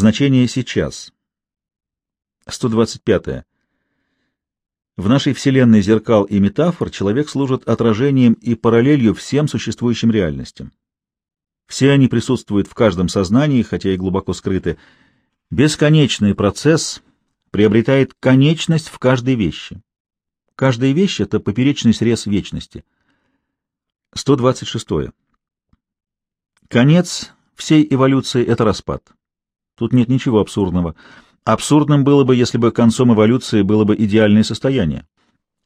Значение сейчас. 125. В нашей вселенной зеркал и метафор человек служит отражением и параллелью всем существующим реальностям. Все они присутствуют в каждом сознании, хотя и глубоко скрыты. Бесконечный процесс приобретает конечность в каждой вещи. Каждая вещь — это поперечный срез вечности. 126. Конец всей эволюции — это распад. Тут нет ничего абсурдного. Абсурдным было бы, если бы концом эволюции было бы идеальное состояние.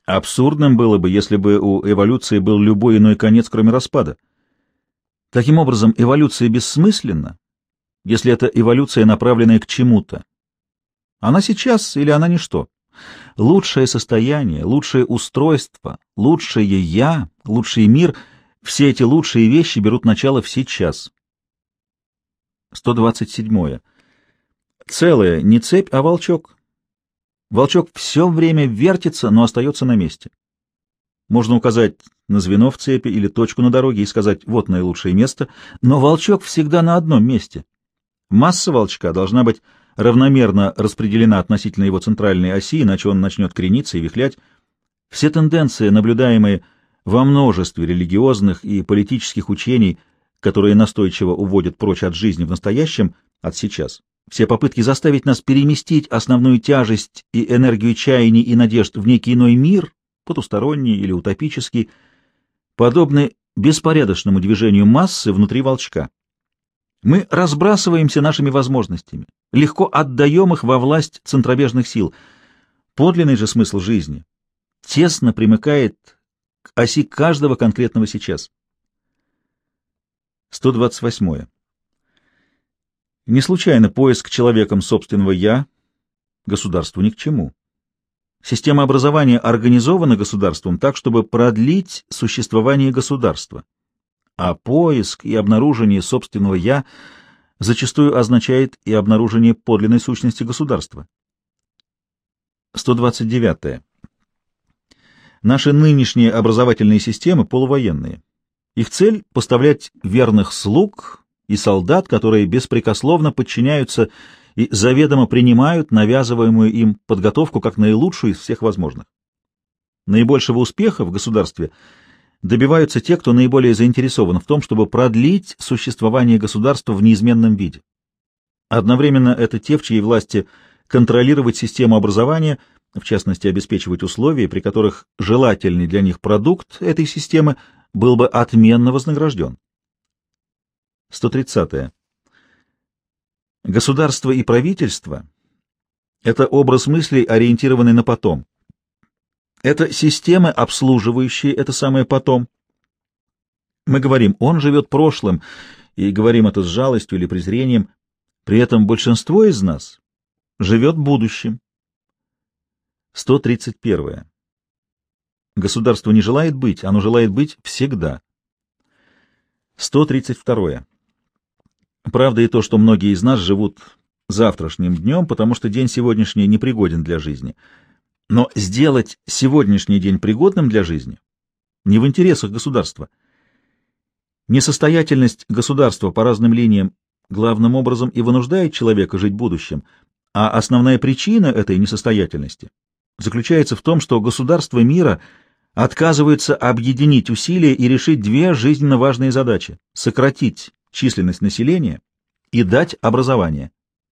Абсурдным было бы, если бы у эволюции был любой иной конец, кроме распада. Таким образом, эволюция бессмысленна, если это эволюция, направленная к чему-то. Она сейчас или она ничто. Лучшее состояние, лучшее устройство, лучшее «я», лучший мир — все эти лучшие вещи берут начало в сейчас. 127. Целое не цепь, а волчок. Волчок все время вертится, но остается на месте. Можно указать на звено в цепи или точку на дороге и сказать «вот наилучшее место», но волчок всегда на одном месте. Масса волчка должна быть равномерно распределена относительно его центральной оси, иначе он начнет крениться и вихлять. Все тенденции, наблюдаемые во множестве религиозных и политических учений, которые настойчиво уводят прочь от жизни в настоящем, от сейчас, все попытки заставить нас переместить основную тяжесть и энергию чаяний и надежд в некий иной мир, потусторонний или утопический, подобны беспорядочному движению массы внутри волчка. Мы разбрасываемся нашими возможностями, легко отдаем их во власть центробежных сил. Подлинный же смысл жизни тесно примыкает к оси каждого конкретного сейчас. 128. Не случайно поиск человеком собственного «я» государству ни к чему. Система образования организована государством так, чтобы продлить существование государства, а поиск и обнаружение собственного «я» зачастую означает и обнаружение подлинной сущности государства. 129. Наши нынешние образовательные системы полувоенные. Их цель — поставлять верных слуг и солдат, которые беспрекословно подчиняются и заведомо принимают навязываемую им подготовку как наилучшую из всех возможных. Наибольшего успеха в государстве добиваются те, кто наиболее заинтересован в том, чтобы продлить существование государства в неизменном виде. Одновременно это те, в чьей власти контролировать систему образования, в частности, обеспечивать условия, при которых желательный для них продукт этой системы был бы отменно вознагражден. 130. -е. Государство и правительство — это образ мыслей, ориентированный на потом. Это системы, обслуживающие это самое потом. Мы говорим, он живет прошлым, и говорим это с жалостью или презрением. При этом большинство из нас живет будущим. 131. Государство не желает быть, оно желает быть всегда. 132. Правда и то, что многие из нас живут завтрашним днем, потому что день сегодняшний непригоден для жизни. Но сделать сегодняшний день пригодным для жизни не в интересах государства. Несостоятельность государства по разным линиям главным образом и вынуждает человека жить будущим, а основная причина этой несостоятельности заключается в том, что государства мира отказываются объединить усилия и решить две жизненно важные задачи — сократить численность населения и дать образование.